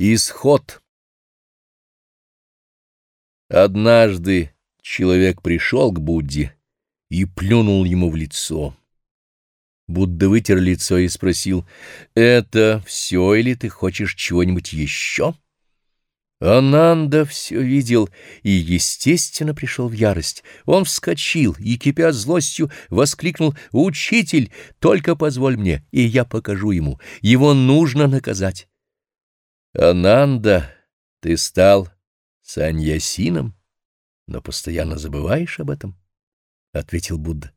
Исход. Однажды человек пришел к Будде и плюнул ему в лицо. Будда вытер лицо и спросил, «Это все или ты хочешь чего-нибудь еще?» Ананда все видел и, естественно, пришел в ярость. Он вскочил и, кипя злостью, воскликнул «Учитель, только позволь мне, и я покажу ему. Его нужно наказать». Ананда, ты стал саньясином, но постоянно забываешь об этом, — ответил Будда.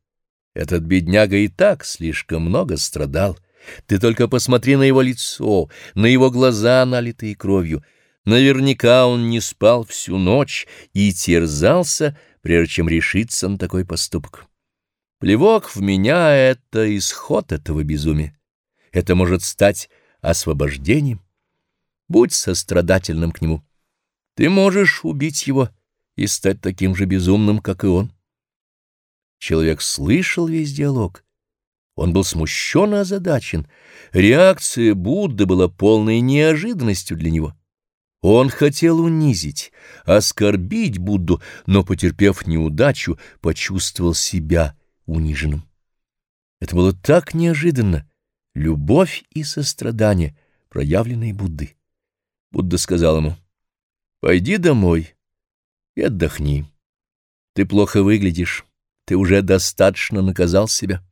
Этот бедняга и так слишком много страдал. Ты только посмотри на его лицо, на его глаза, налитые кровью. Наверняка он не спал всю ночь и терзался, прежде чем решиться на такой поступок. Плевок в меня — это исход этого безумия. Это может стать освобождением. Будь сострадательным к нему. Ты можешь убить его и стать таким же безумным, как и он. Человек слышал весь диалог. Он был смущен и озадачен. Реакция Будды была полной неожиданностью для него. Он хотел унизить, оскорбить Будду, но, потерпев неудачу, почувствовал себя униженным. Это было так неожиданно. Любовь и сострадание, проявленные Буддой. Будда сказал ему, «Пойди домой и отдохни. Ты плохо выглядишь, ты уже достаточно наказал себя.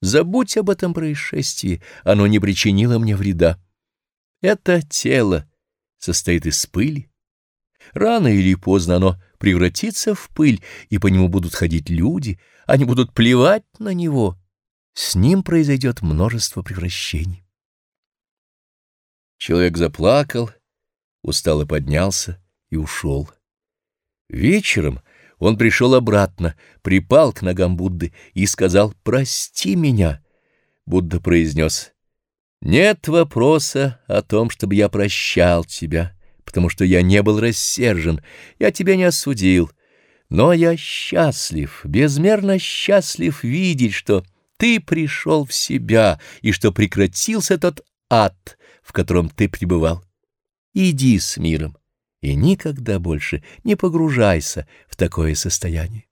Забудь об этом происшествии, оно не причинило мне вреда. Это тело состоит из пыли. Рано или поздно оно превратится в пыль, и по нему будут ходить люди, они будут плевать на него. С ним произойдет множество превращений. Человек заплакал, устало поднялся и ушел. Вечером он пришел обратно, припал к ногам Будды и сказал «Прости меня». Будда произнес «Нет вопроса о том, чтобы я прощал тебя, потому что я не был рассержен, я тебя не осудил, но я счастлив, безмерно счастлив видеть, что ты пришел в себя и что прекратился тот ад, в котором ты пребывал. Иди с миром и никогда больше не погружайся в такое состояние.